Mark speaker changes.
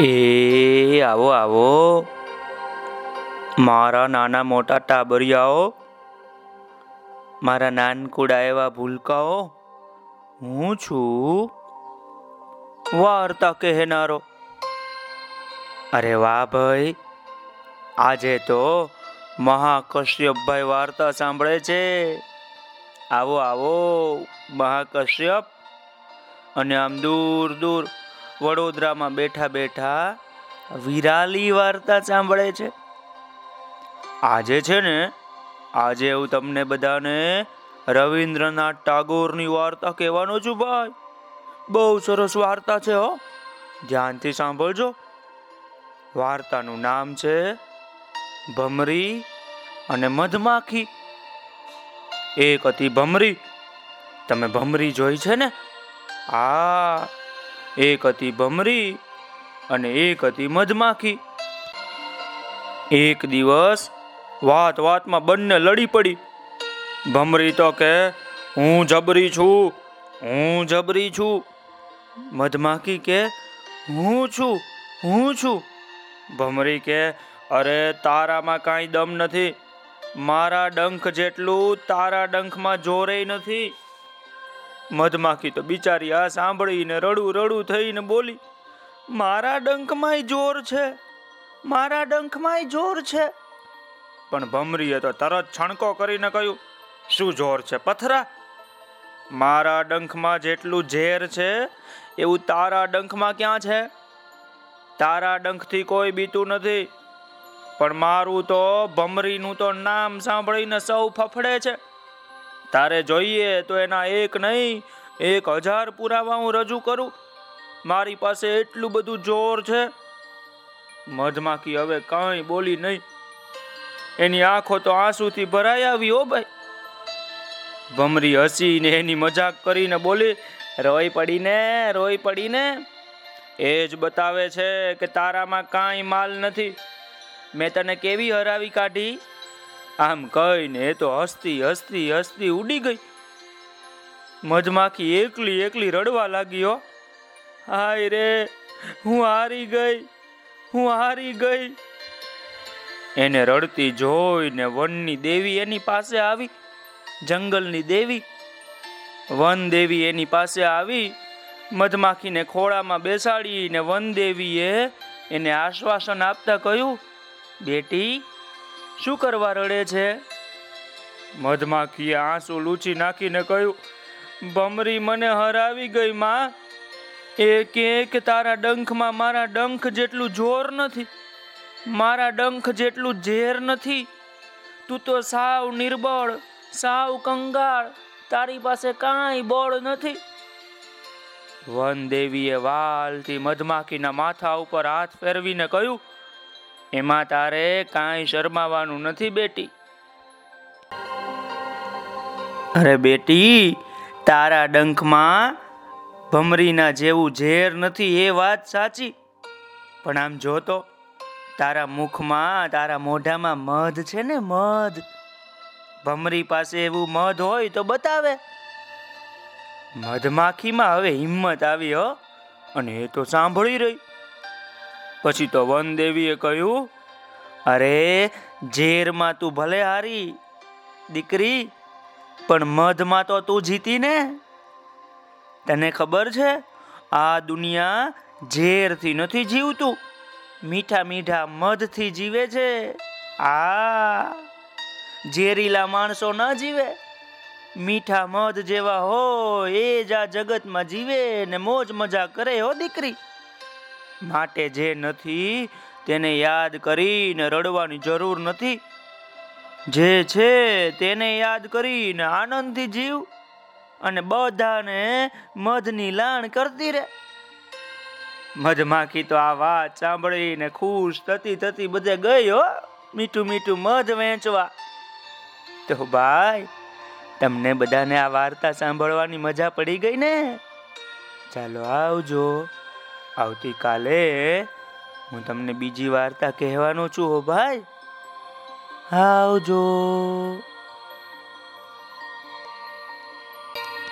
Speaker 1: એ, આવો આવો. મારા નાના મોટા ટાબરિયાઓ, મારા નાનકુડા એવા ભૂલકાઓ, હું છું વાર્તા કહેનારો. અરે વાહ ભાઈ, આજે તો મહાકશ્યપભાઈ વાર્તા સાંભળે છે. આવો આવો, મહાકશ્યપ. અને આમ દૂર દૂર વડોદરામાં બેઠા બેઠા વિરાલી વાર્તા સાંભળે છે. આજે છે ને, આજે હું તમને બધાને રવિન્દ્રનાથ ટાગોરની વાર્તા કહેવાનો છું ભાઈ. બહુ સરસ વાર્તા છે હો. ધ્યાનથી સાંભળજો. વાર્તાનું નામ છે ભમરી અને મધમાખી. એક હતી ભમરી. તમે ભમરી જોઈ છે ને? આ એક હતી ભમરી અને એક હતી મધમાખી. એક દિવસ વાત વાતમાં બંને લડી પડી. ભમરી તો કે હું જબરી છું, હું જબરી છું. મધમાખી કે હું છું હું છું. ભમરી કે અરે, તારામાં કાંઈ દમ નથી. મારા ડંખ જેટલું તારા ડંખમાં જોરે નથી. મધમાખી તો બિચારી આ સાંભળીને રડું રડું થઈને બોલી, મારા ડંખમાંય જોર છે, મારા ડંખમાંય જોર છે. પણ ભમરીએ તો તરત છણકો કરીને કહ્યું, શું જોર છે પથરા? મારા ડંખમાં જેટલું ઝેર છે, એવું તારા ડંખમાં ક્યાં છે? તારા ડંખથી કોઈ બીતું નથી, પણ મારું તો ભમરીનું તો નામ સાંભળીને સૌ ફફડે છે. તારે જોઈએ તો એના એક નહીં, એક હજાર પુરાવા હું રજૂ કરું. મારી પાસે એટલું બધું જોર છે. મધમાખી હવે કાંઈ બોલી નહીં. એની આંખો તો આંસુથી ભરાઈ આવી હો ભાઈ. ભમરી હસીને એની મજાક કરીને બોલી, રોઈ પડીને રોઈ પડીને. એ જ બતાવે છે કે તારામાં કાંઈ માલ નથી. મેં તને કેવી હરાવી કાઢી? આમ કહીને એ તો હસતી હસતી હસતી ઉડી ગઈ. મધમાખી એકલી એકલી રડવા લાગ્યો હાય રે, હું હારી ગઈ, હું હારી ગઈ. એને રડતી જોઈને વનની દેવી એની પાસે આવી, જંગલની દેવી. વન દેવી એની પાસે આવી, મધમાખીને ખોળામાં બેસાડીને વન દેવીએ એને આશ્વાસન આપતા કહ્યું, બેટી શું કરવા રડે છે? મધમાખીએ આંસુ લૂછી નાખીને કહ્યું, ભમરી મને હરાવી ગઈ, માં. એક કે કે તારા ડંખમાં મારા ડંખ જેટલું જોર નથી, મારા ડંખ જેટલું ઝેર નથી. તું તો સાવ નિર્બળ, સાવ કંગાળ, તારી પાસે કાંઈ બળ નથી. વન દેવીએ વાલથી મધમાખીના માથા ઉપર હાથ ફેરવીને કહ્યું એમાં તારે કાંઈ શરમાવાનું નથી બેટી. અરે બેટી, તારા ડંખમાં ભમરીના જેવું ઝેર નથી એ વાત સાચી. પણ આમ જોતો તારા મુખમાં, તારા મોઢામાં મધ છે ને મધ? ભમરી પાસે એવું મધ હોય તો બતાવે. મધમાખીમાં હવે હિંમત આવી હો, અને એ તો સાંભળી રહી. પછી તો વનદેવીએ કહ્યું, અરે, ઝેરમાં તું ભલે હારી, દીકરી, પણ મધમાં તો તું જીતી ને. તને ખબર છે, આ દુનિયા ઝેરથી નથી જીવતું, મીઠા મીઠા મધથી જીવે છે. આ ઝેરીલા માણસો ન જીવે, મીઠા મધ જેવા હોય, એ જ આ જગતમાં જીવે ને મોજ મજા કરે હો દીકરી. માટે જે નથી તેને યાદ કરીને રડવાની જરૂર નથી. જે છે તેને યાદ કરીને આનંદથી જીવ અને બધાને મધની લાણ કરતી રે મધમાખી તો આ વાત સાંભળીને ખુશ થતી થતી બધે ગઈ હો, મીઠું મીઠું મધ વેચવા. તો ભાઈ, તમને બધાને આ વાર્તા સાંભળવાની મજા પડી ગઈ ને? ચાલો આવજો. આવતીકાલે હું તમને બીજી વાર્તા કહેવાનો છું હો ભાઈ. આવજો.